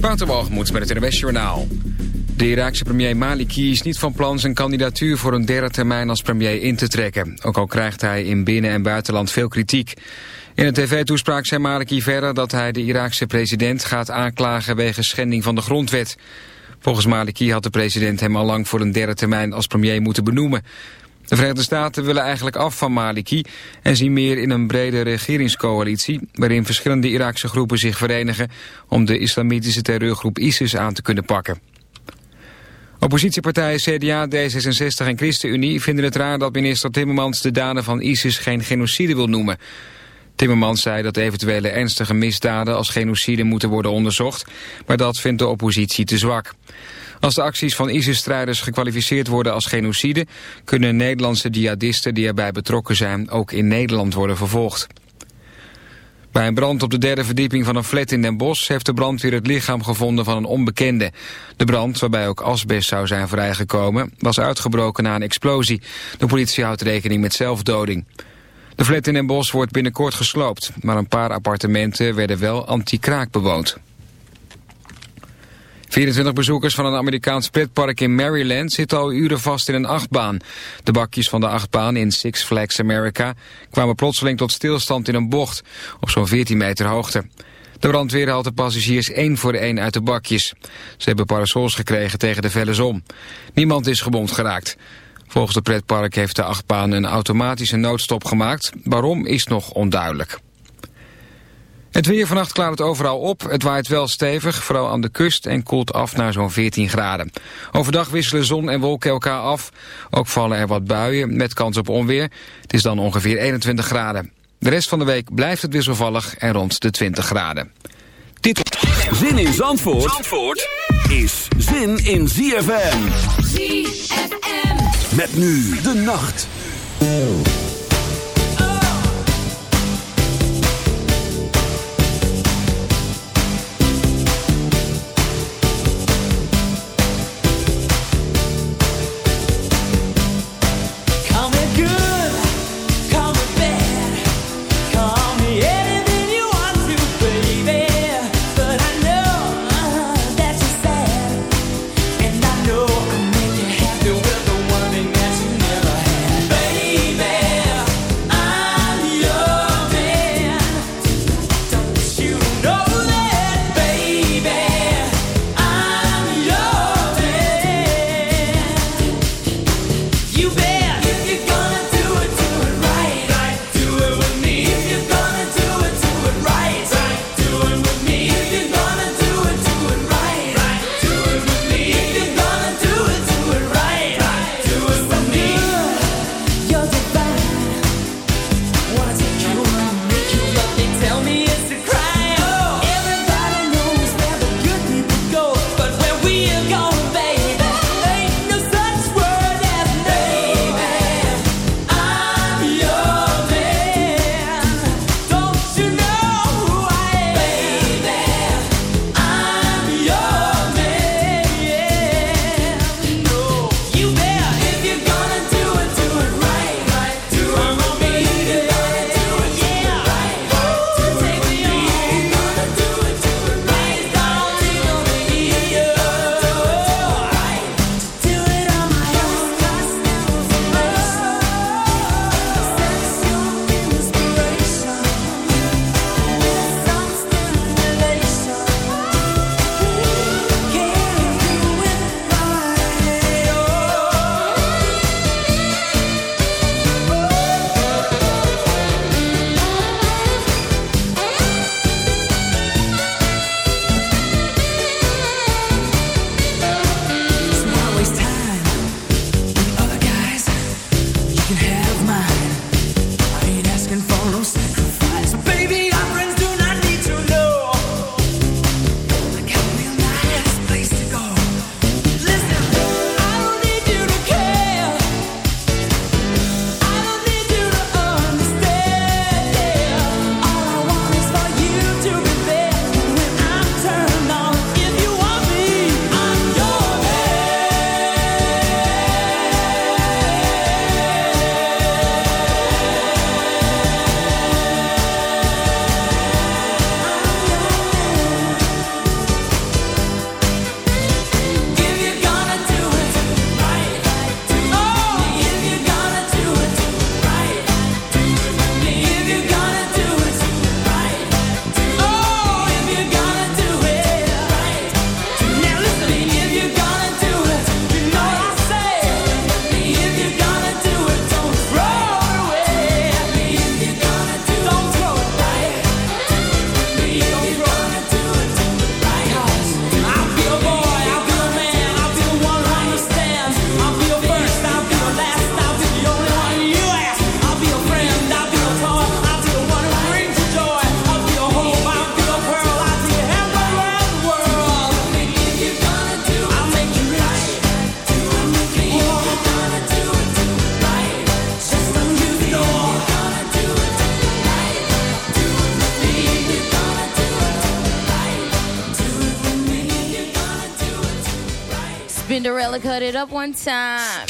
Waterwalgemoed met het NWS Journaal. De Iraakse premier Maliki is niet van plan zijn kandidatuur voor een derde termijn als premier in te trekken. Ook al krijgt hij in binnen- en buitenland veel kritiek. In een tv-toespraak zei Maliki verder dat hij de Iraakse president gaat aanklagen wegens schending van de grondwet. Volgens Maliki had de president hem al lang voor een derde termijn als premier moeten benoemen. De Verenigde Staten willen eigenlijk af van Maliki en zien meer in een brede regeringscoalitie waarin verschillende Iraakse groepen zich verenigen om de islamitische terreurgroep ISIS aan te kunnen pakken. Oppositiepartijen CDA, D66 en ChristenUnie vinden het raar dat minister Timmermans de daden van ISIS geen genocide wil noemen. Timmermans zei dat eventuele ernstige misdaden als genocide moeten worden onderzocht, maar dat vindt de oppositie te zwak. Als de acties van ISIS-strijders gekwalificeerd worden als genocide... kunnen Nederlandse jihadisten die erbij betrokken zijn ook in Nederland worden vervolgd. Bij een brand op de derde verdieping van een flat in Den Bosch... heeft de brandweer het lichaam gevonden van een onbekende. De brand, waarbij ook asbest zou zijn vrijgekomen... was uitgebroken na een explosie. De politie houdt rekening met zelfdoding. De flat in Den Bosch wordt binnenkort gesloopt... maar een paar appartementen werden wel anti-kraak bewoond. 24 bezoekers van een Amerikaans pretpark in Maryland zitten al uren vast in een achtbaan. De bakjes van de achtbaan in Six Flags America kwamen plotseling tot stilstand in een bocht op zo'n 14 meter hoogte. De brandweer haalt de passagiers één voor één uit de bakjes. Ze hebben parasols gekregen tegen de felle zon. Niemand is gebond geraakt. Volgens de pretpark heeft de achtbaan een automatische noodstop gemaakt. Waarom is nog onduidelijk. Het weer vannacht klaart het overal op. Het waait wel stevig, vooral aan de kust en koelt af naar zo'n 14 graden. Overdag wisselen zon en wolken elkaar af. Ook vallen er wat buien met kans op onweer. Het is dan ongeveer 21 graden. De rest van de week blijft het wisselvallig en rond de 20 graden. Dit... Zin in Zandvoort, Zandvoort is zin in ZFM. ZFM. Met nu de nacht. up one time.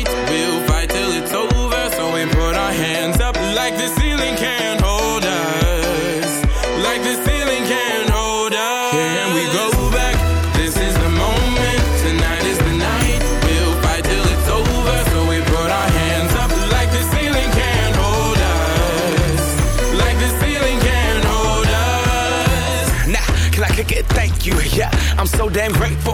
Yeah, I'm so damn grateful.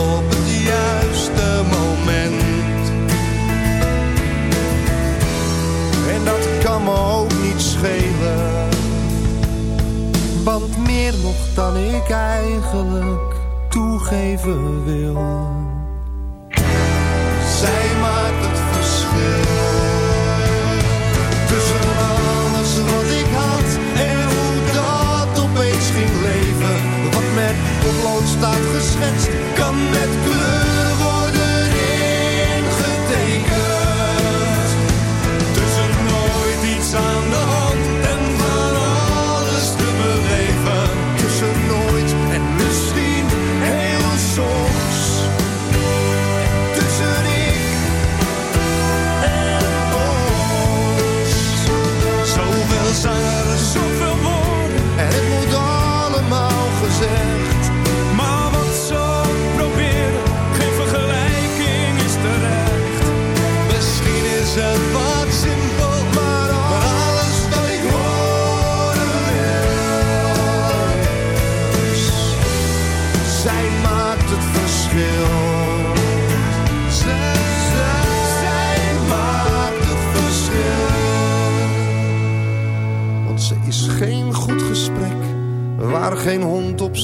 op het juiste moment. En dat kan me ook niet schelen. Want meer nog dan ik eigenlijk toegeven wil. potlood staat geschetst, kan met kleur.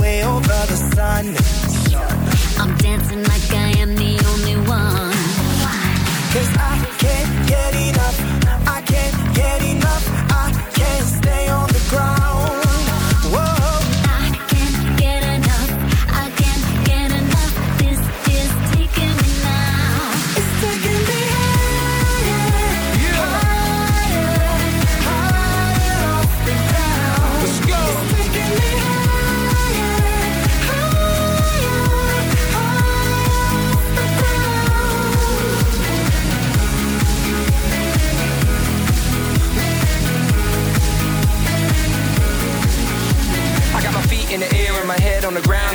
way over the sun. I'm dancing like I am the only one. Cause I can't get enough